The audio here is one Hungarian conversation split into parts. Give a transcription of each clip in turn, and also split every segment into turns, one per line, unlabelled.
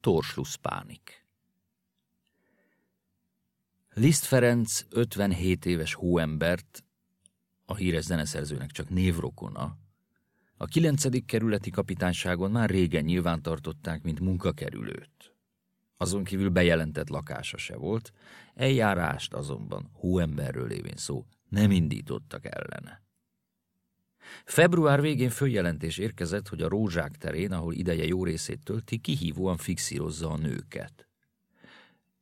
Torschlusspánik. Liszt Ferenc 57 éves hóembert, a híres zeneszerzőnek csak névrokona, a 9. kerületi kapitányságon már régen nyilvántartották, mint munkakerülőt. Azon kívül bejelentett lakása se volt, eljárást azonban hóemberről lévén szó nem indítottak ellene. Február végén följelentés érkezett, hogy a Rózsák terén, ahol ideje jó részét tölti, kihívóan fixírozza a nőket.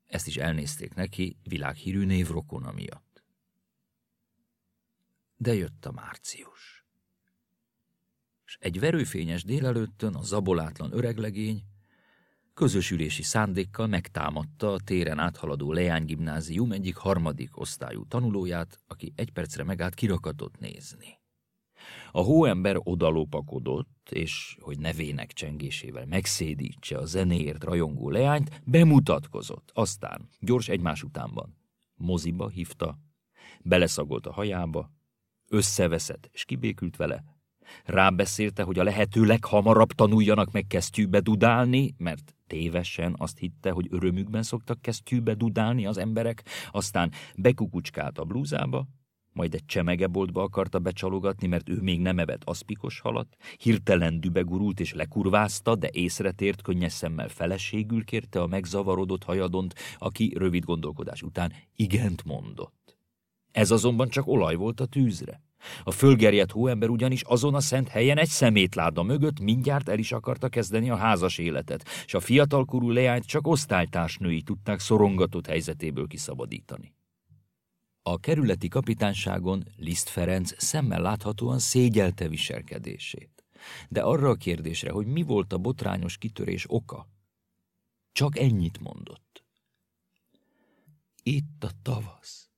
Ezt is elnézték neki világhírű névrokona miatt. De jött a március. És egy verőfényes délelőttön a zabolátlan öreglegény közösülési szándékkal megtámadta a téren áthaladó Leány gimnázium egyik harmadik osztályú tanulóját, aki egy percre megállt kirakatot nézni. A hóember odalopakodott, és hogy nevének csengésével megszédítse a zenéért rajongó leányt, bemutatkozott. Aztán, gyors egymás utánban, moziba hívta, beleszagolt a hajába, összeveszett, és kibékült vele. Rábeszélte, hogy a lehető leghamarabb tanuljanak meg kesztyűbe dudálni, mert tévesen azt hitte, hogy örömükben szoktak kesztyűbe dudálni az emberek, aztán bekukucskált a blúzába, majd egy csemegeboltba akarta becsalogatni, mert ő még nem evett aszpikos halat, hirtelen dübegurult és lekurvázta, de észre tért, könnyes szemmel feleségül kérte a megzavarodott hajadont, aki rövid gondolkodás után igent mondott. Ez azonban csak olaj volt a tűzre. A fölgerjedt hóember ugyanis azon a szent helyen egy szemétláda mögött mindjárt el is akarta kezdeni a házas életet, és a fiatalkorú leányt csak osztálytársnői tudták szorongatott helyzetéből kiszabadítani. A kerületi kapitányságon Liszt Ferenc szemmel láthatóan szégyelte viselkedését. De arra a kérdésre, hogy mi volt a botrányos kitörés oka, csak ennyit mondott. Itt a tavasz.